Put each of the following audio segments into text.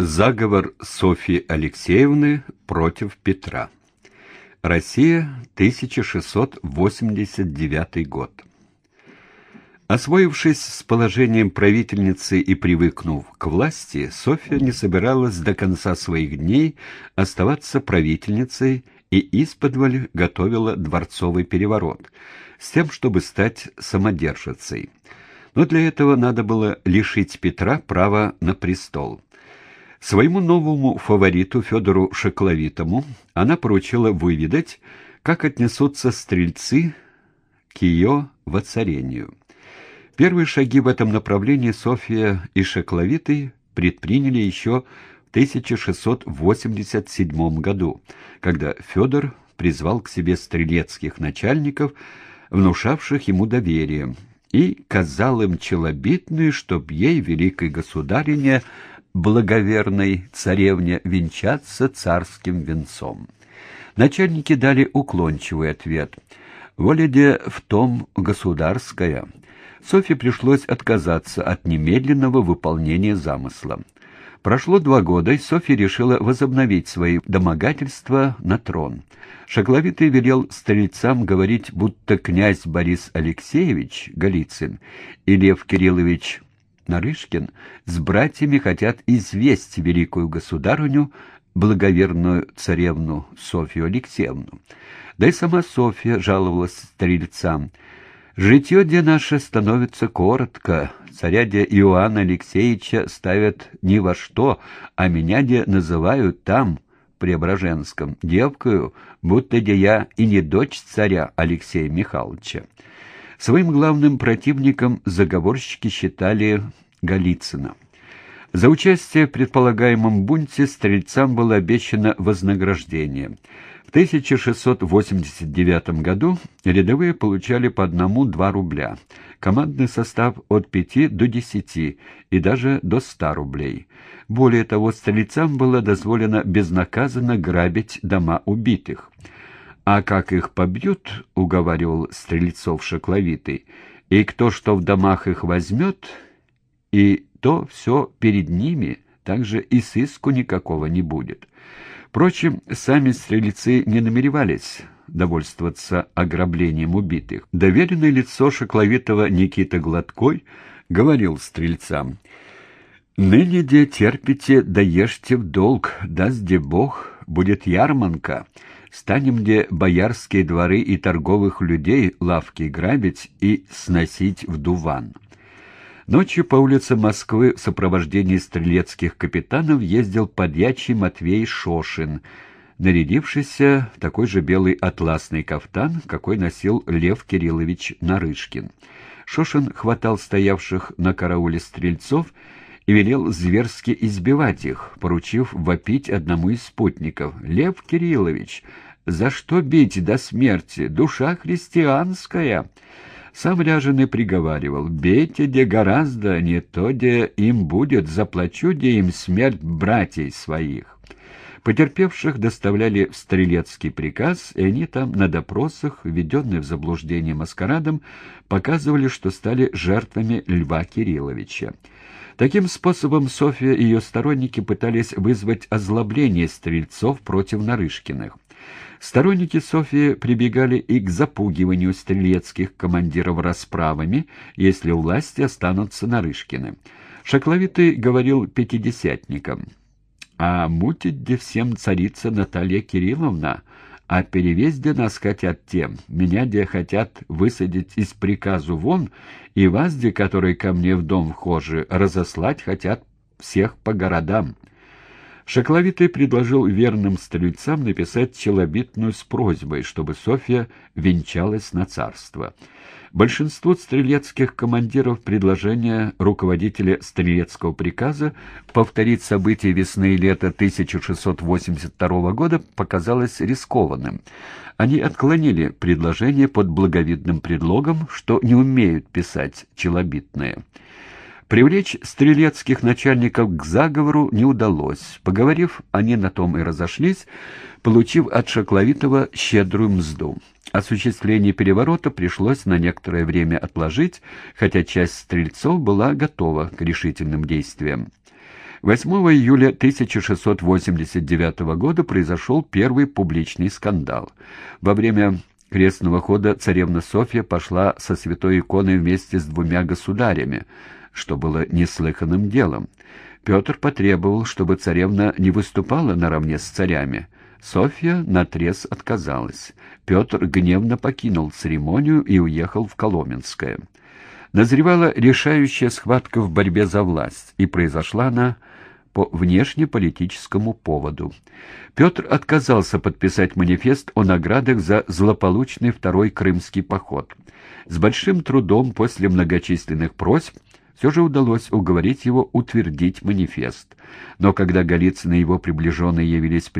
Заговор Софьи Алексеевны против Петра. Россия, 1689 год. Освоившись с положением правительницы и привыкнув к власти, Софья не собиралась до конца своих дней оставаться правительницей и исподволь готовила дворцовый переворот с тем, чтобы стать самодержицей. Но для этого надо было лишить Петра права на престол. Своему новому фавориту Федору Шекловитому она поручила выведать, как отнесутся стрельцы к ее воцарению. Первые шаги в этом направлении Софья и Шекловитый предприняли еще в 1687 году, когда Федор призвал к себе стрелецких начальников, внушавших ему доверие, и казал им челобитную, чтоб ей, великой государине, благоверной царевне венчаться царским венцом. Начальники дали уклончивый ответ. Воля в том государская. Софье пришлось отказаться от немедленного выполнения замысла. Прошло два года, и Софья решила возобновить свои домогательства на трон. Шагловитый велел стрельцам говорить, будто князь Борис Алексеевич Голицын и Лев Кириллович Нарышкин с братьями хотят известь великую государыню, благоверную царевну Софью Алексеевну. Да и сама Софья жаловалась стрельцам. «Житье где наше становится коротко, царя де Иоанна Алексеевича ставят ни во что, а меня де называют там, Преображенском, девкою, будто де я и не дочь царя Алексея Михайловича. Своим главным противником заговорщики считали Голицына. За участие в предполагаемом бунте стрельцам было обещано вознаграждение. В 1689 году рядовые получали по одному-два рубля, командный состав от 5 до 10 и даже до 100 рублей. Более того, стрельцам было дозволено безнаказанно грабить дома убитых. А как их побьют, уговаривал стрельцов шокловитый, и кто что в домах их возьмет, и то все перед ними, также и сыску никакого не будет. Впрочем, сами стрельцы не намеревались довольствоваться ограблением убитых. Доверенное лицо шокловитого Никита Гладкой говорил стрельцам, «Ныне, де терпите, даешьте в долг, даст де Бог, будет ярманка». Станем где боярские дворы и торговых людей лавки грабить и сносить в дуван. Ночью по улице Москвы в сопровождении стрелецких капитанов ездил подьячий Матвей Шошин, нарядившийся в такой же белый атласный кафтан, какой носил Лев Кириллович Нарышкин. Шошин хватал стоявших на карауле стрельцов и велел зверски избивать их, поручив вопить одному из спутников. «Лев Кириллович, за что бить до смерти? Душа христианская!» Сам ряженый приговаривал, «Бейте, где гораздо, не то, где им будет, заплачу, где им смерть братьев своих». Потерпевших доставляли в стрелецкий приказ, и они там на допросах, введенные в заблуждение маскарадом, показывали, что стали жертвами Льва Кирилловича. Таким способом Софья и ее сторонники пытались вызвать озлобление стрельцов против Нарышкиных. Сторонники Софии прибегали и к запугиванию стрелецких командиров расправами, если у власти останутся Нарышкины. Шакловитый говорил пятидесятникам, «А мутить где всем царица Наталья Кирилловна, а перевесь где нас хотят тем, меня где хотят высадить из приказу вон, и вас, где которые ко мне в дом вхожи, разослать хотят всех по городам». Шокловитый предложил верным стрельцам написать челобитную с просьбой, чтобы Софья венчалась на царство. Большинству стрелецких командиров предложение руководителя стрелецкого приказа повторить события весны и лета 1682 года показалось рискованным. Они отклонили предложение под благовидным предлогом, что не умеют писать челобитные. Привлечь стрелецких начальников к заговору не удалось. Поговорив, они на том и разошлись, получив от Шакловитова щедрую мзду. Осуществление переворота пришлось на некоторое время отложить, хотя часть стрельцов была готова к решительным действиям. 8 июля 1689 года произошел первый публичный скандал. Во время крестного хода царевна Софья пошла со святой иконой вместе с двумя государями, что было неслыханным делом. Петр потребовал, чтобы царевна не выступала наравне с царями. Софья наотрез отказалась. Петр гневно покинул церемонию и уехал в Коломенское. Назревала решающая схватка в борьбе за власть, и произошла она по внешнеполитическому поводу. Петр отказался подписать манифест о наградах за злополучный второй крымский поход. С большим трудом после многочисленных просьб все же удалось уговорить его утвердить манифест. Но когда Голицын и его приближенные явились в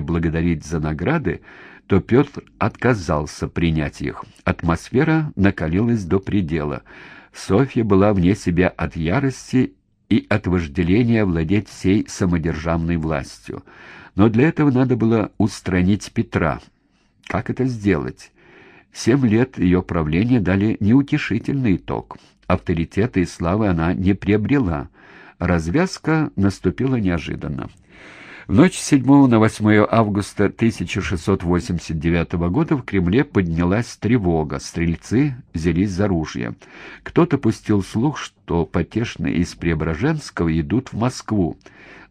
благодарить за награды, то Петр отказался принять их. Атмосфера накалилась до предела. Софья была вне себя от ярости и от вожделения владеть всей самодержавной властью. Но для этого надо было устранить Петра. Как это сделать? Семь лет ее правления дали неутешительный итог. Авторитета и славы она не приобрела. Развязка наступила неожиданно. В ночь с 7 на 8 августа 1689 года в Кремле поднялась тревога, стрельцы взялись за ружья. Кто-то пустил слух, что потешные из Преображенского идут в Москву.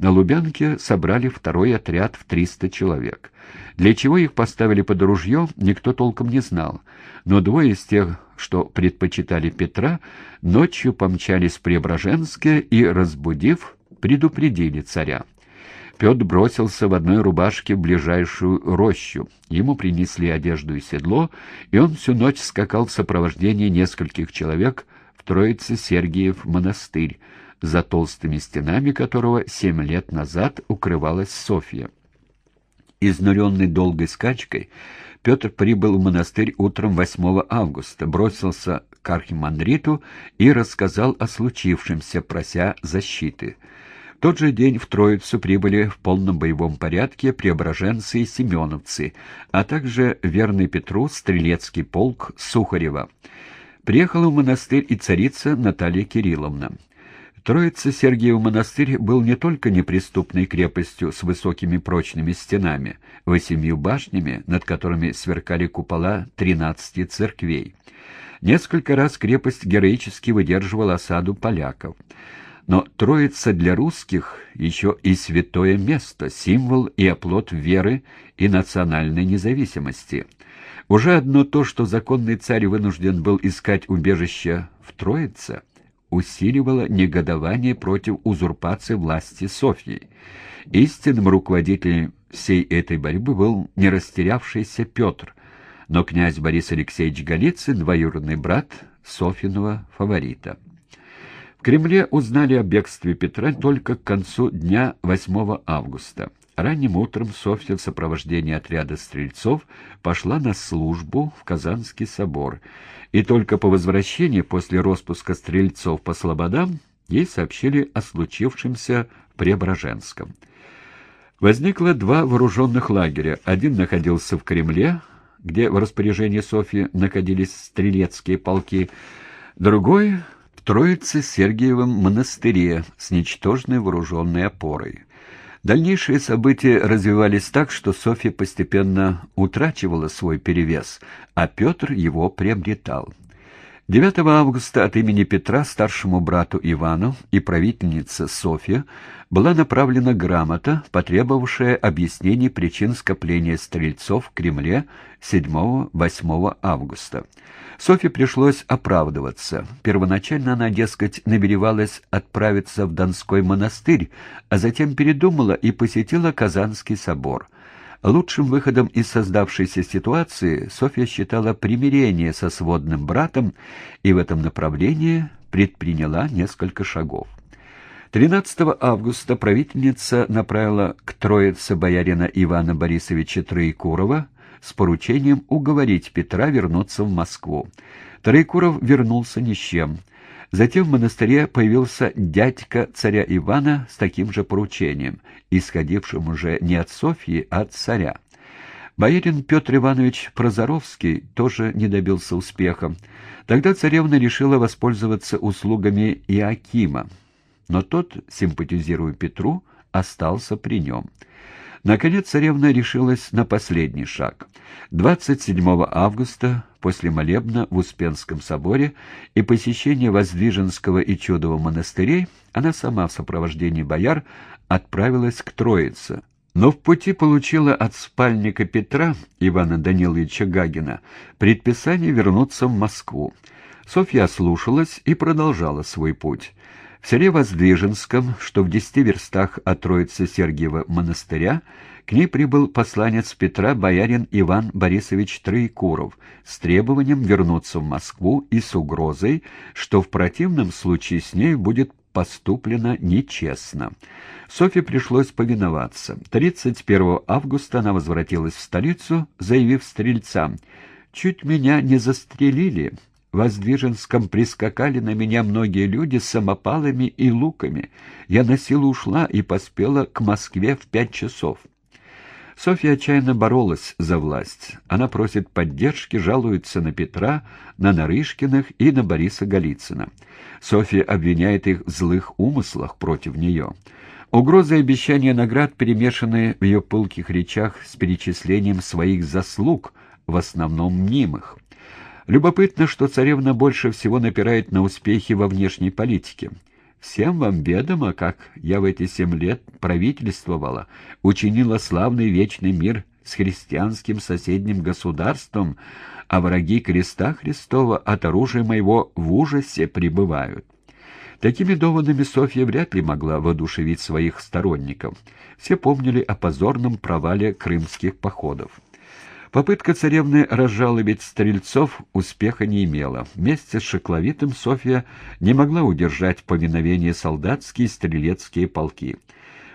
На Лубянке собрали второй отряд в 300 человек. Для чего их поставили под ружье, никто толком не знал. Но двое из тех, что предпочитали Петра, ночью помчались в Преображенское и, разбудив, предупредили царя. Петр бросился в одной рубашке в ближайшую рощу. Ему принесли одежду и седло, и он всю ночь скакал в сопровождении нескольких человек в Троице Сергиев монастырь, за толстыми стенами которого семь лет назад укрывалась Софья. Изнуренный долгой скачкой, Петр прибыл в монастырь утром 8 августа, бросился к архимандриту и рассказал о случившемся, прося защиты тот же день в Троицу прибыли в полном боевом порядке преображенцы и семеновцы, а также верный Петру стрелецкий полк Сухарева. Приехала в монастырь и царица Наталья Кирилловна. Троица Сергиев монастырь был не только неприступной крепостью с высокими прочными стенами, восемью башнями, над которыми сверкали купола тринадцати церквей. Несколько раз крепость героически выдерживала осаду поляков. Но Троица для русских еще и святое место, символ и оплот веры и национальной независимости. Уже одно то, что законный царь вынужден был искать убежище в Троице, усиливало негодование против узурпации власти Софьи. Истинным руководителем всей этой борьбы был не растерявшийся Петр, но князь Борис Алексеевич Голицын, двоюродный брат Софьиного фаворита. В Кремле узнали о бегстве Петра только к концу дня 8 августа. Ранним утром Софья в сопровождении отряда стрельцов пошла на службу в Казанский собор, и только по возвращении после распуска стрельцов по слободам ей сообщили о случившемся в Преображенском. Возникло два вооруженных лагеря. Один находился в Кремле, где в распоряжении Софьи находились стрелецкие полки, другой в Троице-Сергиевом монастыре с ничтожной вооруженной опорой. Дальнейшие события развивались так, что Софья постепенно утрачивала свой перевес, а Петр его приобретал. 9 августа от имени Петра старшему брату Ивану и правительнице Софья была направлена грамота, потребовавшая объяснений причин скопления стрельцов в Кремле 7-8 августа. Софье пришлось оправдываться. Первоначально она, дескать, намеревалась отправиться в Донской монастырь, а затем передумала и посетила Казанский собор – Лучшим выходом из создавшейся ситуации Софья считала примирение со сводным братом и в этом направлении предприняла несколько шагов. 13 августа правительница направила к троице боярина Ивана Борисовича Троекурова с поручением уговорить Петра вернуться в Москву. Троекуров вернулся ни с чем. Затем в монастыре появился дядька царя Ивана с таким же поручением, исходившим уже не от Софьи, а от царя. Боярин Петр Иванович Прозоровский тоже не добился успеха. Тогда царевна решила воспользоваться услугами Иакима. но тот, симпатизируя Петру, остался при нем. Наконец царевна решилась на последний шаг. 27 августа, после молебна в Успенском соборе и посещения Воздвиженского и Чудового монастырей, она сама в сопровождении бояр отправилась к Троице, но в пути получила от спальника Петра, Ивана Даниловича Гагина, предписание вернуться в Москву. Софья слушалась и продолжала свой путь. В селе Воздвиженском, что в десяти верстах от Троицы Сергиева монастыря, к ней прибыл посланец Петра боярин Иван Борисович Троекуров с требованием вернуться в Москву и с угрозой, что в противном случае с ней будет поступлено нечестно. Софье пришлось повиноваться. 31 августа она возвратилась в столицу, заявив стрельцам «Чуть меня не застрелили». Воздвиженском прискакали на меня многие люди с самопалами и луками. Я на силу ушла и поспела к Москве в пять часов. Софья отчаянно боролась за власть. Она просит поддержки, жалуется на Петра, на Нарышкиных и на Бориса Голицына. Софья обвиняет их в злых умыслах против нее. Угрозы и обещания наград перемешаны в ее пылких речах с перечислением своих заслуг, в основном мнимых. Любопытно, что царевна больше всего напирает на успехи во внешней политике. Всем вам ведомо, как я в эти семь лет правительствовала, учинила славный вечный мир с христианским соседним государством, а враги креста Христова от оружия моего в ужасе пребывают. Такими доводами Софья вряд ли могла воодушевить своих сторонников. Все помнили о позорном провале крымских походов. Попытка царевны разжалобить стрельцов успеха не имела. Вместе с Шекловитым Софья не могла удержать повиновение солдатские и стрелецкие полки.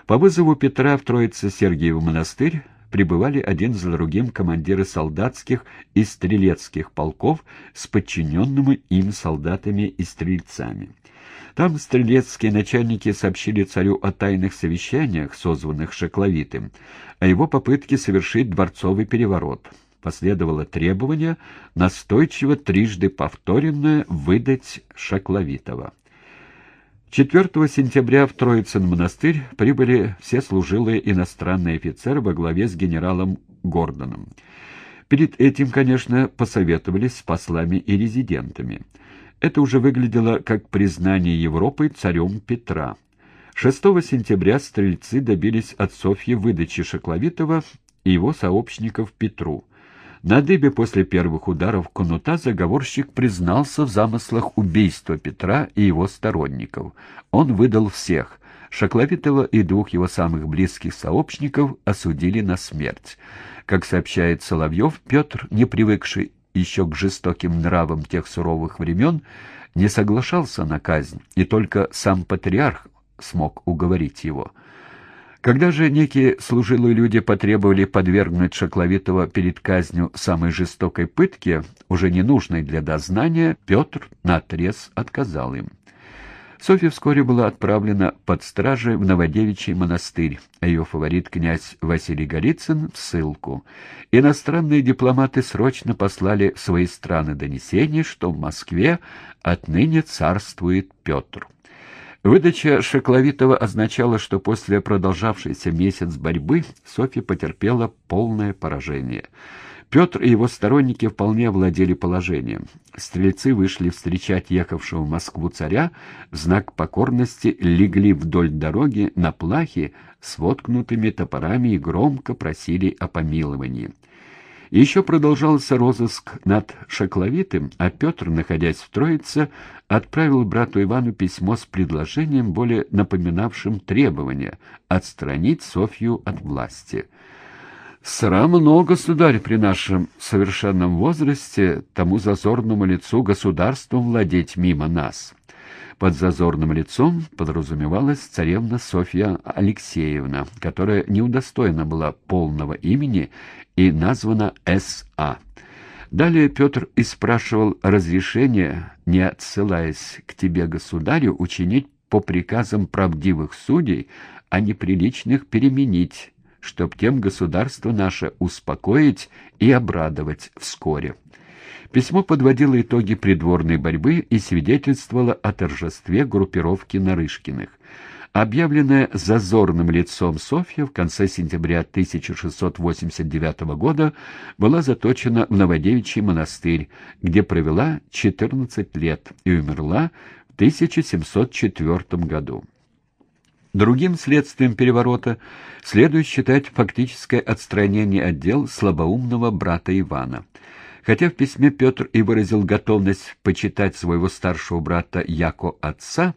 По вызову Петра в Троице-Сергиев монастырь прибывали один за другим командиры солдатских и стрелецких полков с подчиненными им солдатами и стрельцами. Там стрелецкие начальники сообщили царю о тайных совещаниях, созванных Шекловитым, о его попытке совершить дворцовый переворот. Последовало требование, настойчиво трижды повторенное, выдать Шакловитова. 4 сентября в Троицын монастырь прибыли все служилые иностранные офицеры во главе с генералом Гордоном. Перед этим, конечно, посоветовались с послами и резидентами. Это уже выглядело как признание Европы царем Петра. 6 сентября стрельцы добились от Софьи выдачи Шакловитова и его сообщников Петру. На дыбе после первых ударов кнута заговорщик признался в замыслах убийства Петра и его сторонников. Он выдал всех. Шакловитова и двух его самых близких сообщников осудили на смерть. Как сообщает Соловьев, Петр, не привыкший еще к жестоким нравам тех суровых времен, не соглашался на казнь, и только сам патриарх смог уговорить его. Когда же некие служилые люди потребовали подвергнуть Шакловитова перед казнью самой жестокой пытке, уже ненужной для дознания, Петр наотрез отказал им. Софья вскоре была отправлена под стражей в Новодевичий монастырь, а ее фаворит князь Василий Голицын в ссылку. Иностранные дипломаты срочно послали в свои страны донесение, что в Москве отныне царствует Петр. Выдача Шекловитова означала, что после продолжавшейся месяц борьбы Софья потерпела полное поражение. Петр и его сторонники вполне овладели положением. Стрельцы вышли встречать ехавшего в Москву царя, в знак покорности легли вдоль дороги на плахе с воткнутыми топорами и громко просили о помиловании. Еще продолжался розыск над Шакловитым, а Петр, находясь в Троице, отправил брату Ивану письмо с предложением, более напоминавшим требование отстранить Софью от власти. Срамно, государь, при нашем совершенном возрасте тому зазорному лицу государством владеть мимо нас. Под зазорным лицом подразумевалась царевна Софья Алексеевна, которая не удостоена была полного имени и названа С.А. Далее Петр и спрашивал разрешения, не отсылаясь к тебе, государю, учинить по приказам правдивых судей, а неприличных переменить, чтоб тем государство наше успокоить и обрадовать вскоре. Письмо подводило итоги придворной борьбы и свидетельствовало о торжестве группировки Нарышкиных. Объявленная зазорным лицом Софья в конце сентября 1689 года была заточена в Новодевичий монастырь, где провела 14 лет и умерла в 1704 году. Другим следствием переворота следует считать фактическое отстранение от дел слабоумного брата Ивана. Хотя в письме Петр и выразил готовность почитать своего старшего брата Яко отца,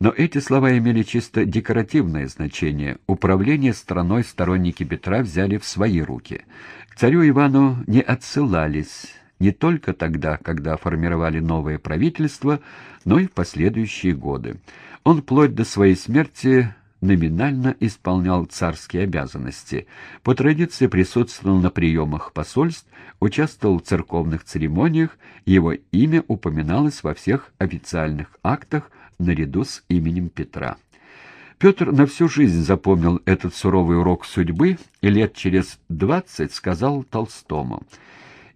но эти слова имели чисто декоративное значение. Управление страной сторонники Петра взяли в свои руки. К царю Ивану не отсылались не только тогда, когда формировали новое правительство, но и в последующие годы. Он вплоть до своей смерти номинально исполнял царские обязанности. По традиции присутствовал на приемах посольств, участвовал в церковных церемониях, его имя упоминалось во всех официальных актах наряду с именем Петра. Петр на всю жизнь запомнил этот суровый урок судьбы и лет через двадцать сказал Толстому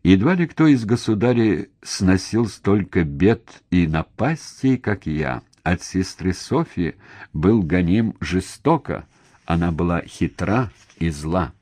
«Едва ли кто из государей сносил столько бед и напастей, как я. От сестры Софьи был гоним жестоко, она была хитра и зла».